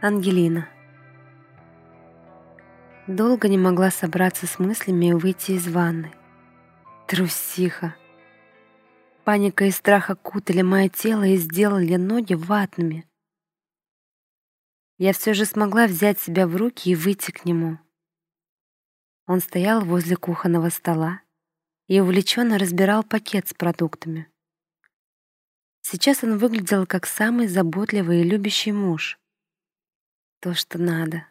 Ангелина. Долго не могла собраться с мыслями и выйти из ванны. Трусиха. Паника и страх окутали мое тело и сделали ноги ватными. Я все же смогла взять себя в руки и выйти к нему. Он стоял возле кухонного стола и увлеченно разбирал пакет с продуктами. Сейчас он выглядел как самый заботливый и любящий муж то, что надо.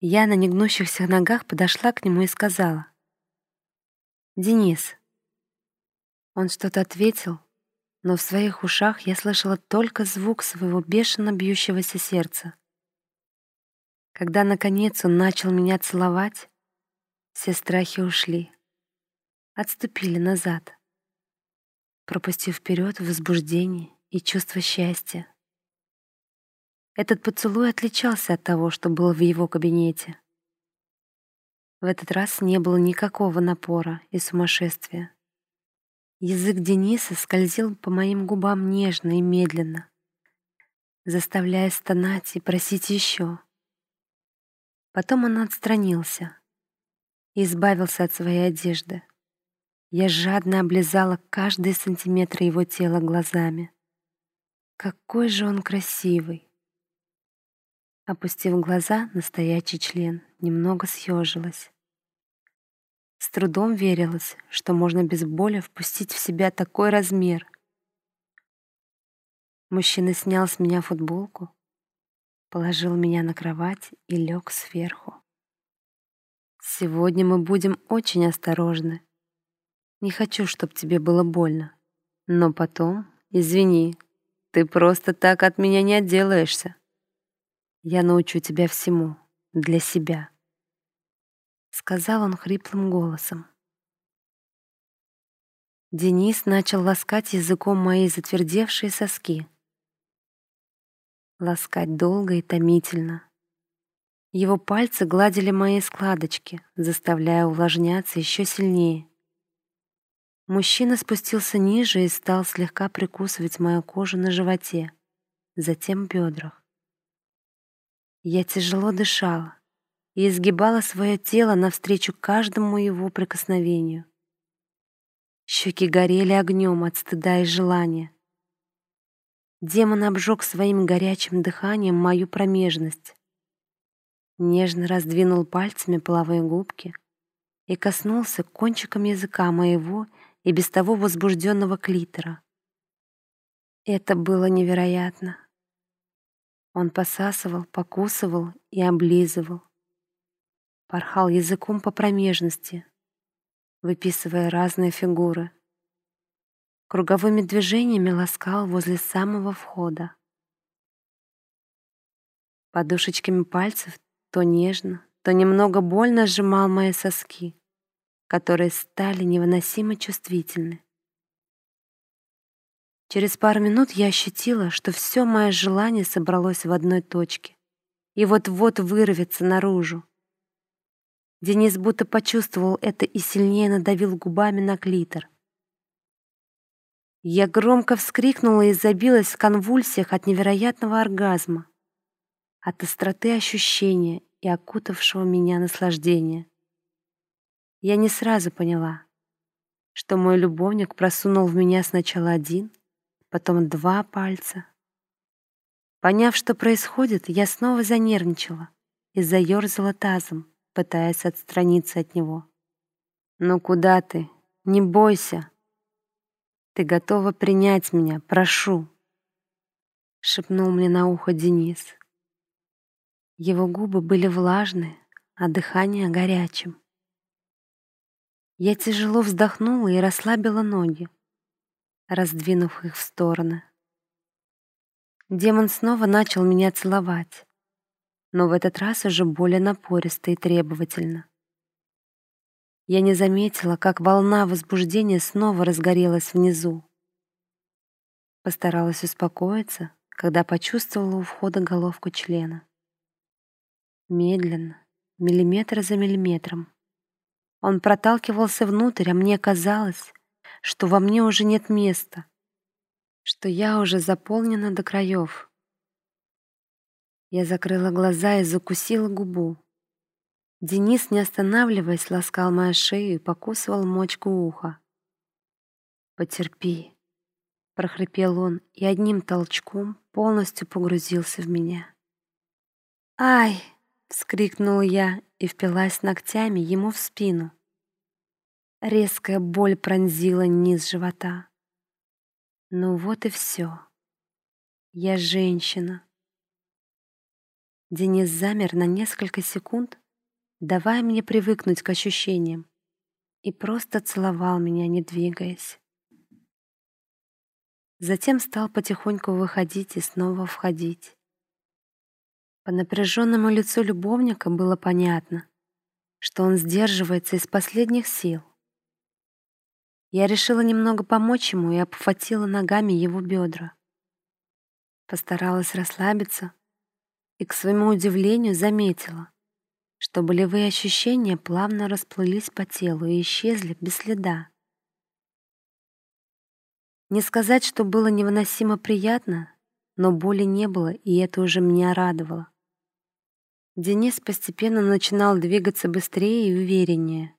Я на негнущихся ногах подошла к нему и сказала. «Денис». Он что-то ответил, но в своих ушах я слышала только звук своего бешено бьющегося сердца. Когда, наконец, он начал меня целовать, все страхи ушли, отступили назад, пропустив вперед возбуждение и чувство счастья. Этот поцелуй отличался от того, что было в его кабинете. В этот раз не было никакого напора и сумасшествия. Язык Дениса скользил по моим губам нежно и медленно, заставляя стонать и просить еще. Потом он отстранился и избавился от своей одежды. Я жадно облизала каждый сантиметр его тела глазами. Какой же он красивый! Опустив глаза на стоячий член, немного съежилась. С трудом верилось, что можно без боли впустить в себя такой размер. Мужчина снял с меня футболку, положил меня на кровать и лег сверху. Сегодня мы будем очень осторожны. Не хочу, чтобы тебе было больно. Но потом, извини, ты просто так от меня не отделаешься. Я научу тебя всему для себя, сказал он хриплым голосом. Денис начал ласкать языком мои затвердевшие соски. Ласкать долго и томительно. Его пальцы гладили мои складочки, заставляя увлажняться еще сильнее. Мужчина спустился ниже и стал слегка прикусывать мою кожу на животе, затем бедрах. Я тяжело дышала и изгибала свое тело навстречу каждому его прикосновению. Щеки горели огнем от стыда и желания. Демон обжег своим горячим дыханием мою промежность. Нежно раздвинул пальцами половые губки и коснулся кончиком языка моего и без того возбужденного клитора. Это было невероятно. Он посасывал, покусывал и облизывал. Порхал языком по промежности, выписывая разные фигуры. Круговыми движениями ласкал возле самого входа. Подушечками пальцев то нежно, то немного больно сжимал мои соски, которые стали невыносимо чувствительны. Через пару минут я ощутила, что все мое желание собралось в одной точке и вот-вот вырвется наружу. Денис будто почувствовал это и сильнее надавил губами на клитор. Я громко вскрикнула и забилась в конвульсиях от невероятного оргазма, от остроты ощущения и окутавшего меня наслаждения. Я не сразу поняла, что мой любовник просунул в меня сначала один, потом два пальца. Поняв, что происходит, я снова занервничала и заерзала тазом, пытаясь отстраниться от него. «Ну куда ты? Не бойся. Ты готова принять меня, прошу», — шепнул мне на ухо Денис. Его губы были влажные, а дыхание горячим. Я тяжело вздохнула и расслабила ноги раздвинув их в стороны. Демон снова начал меня целовать, но в этот раз уже более напористо и требовательно. Я не заметила, как волна возбуждения снова разгорелась внизу. Постаралась успокоиться, когда почувствовала у входа головку члена. Медленно, миллиметр за миллиметром. Он проталкивался внутрь, а мне казалось, что во мне уже нет места, что я уже заполнена до краев. Я закрыла глаза и закусила губу. Денис, не останавливаясь, ласкал мою шею и покусывал мочку уха. «Потерпи», — прохрипел он и одним толчком полностью погрузился в меня. «Ай!» — вскрикнула я и впилась ногтями ему в спину. Резкая боль пронзила низ живота. Ну вот и все. Я женщина. Денис замер на несколько секунд, давая мне привыкнуть к ощущениям, и просто целовал меня, не двигаясь. Затем стал потихоньку выходить и снова входить. По напряженному лицу любовника было понятно, что он сдерживается из последних сил. Я решила немного помочь ему и обхватила ногами его бедра. Постаралась расслабиться и, к своему удивлению, заметила, что болевые ощущения плавно расплылись по телу и исчезли без следа. Не сказать, что было невыносимо приятно, но боли не было, и это уже меня радовало. Денис постепенно начинал двигаться быстрее и увереннее.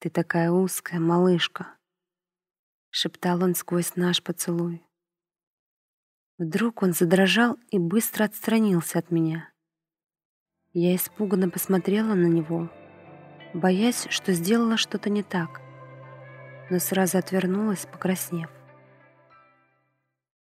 «Ты такая узкая, малышка», — шептал он сквозь наш поцелуй. Вдруг он задрожал и быстро отстранился от меня. Я испуганно посмотрела на него, боясь, что сделала что-то не так, но сразу отвернулась, покраснев.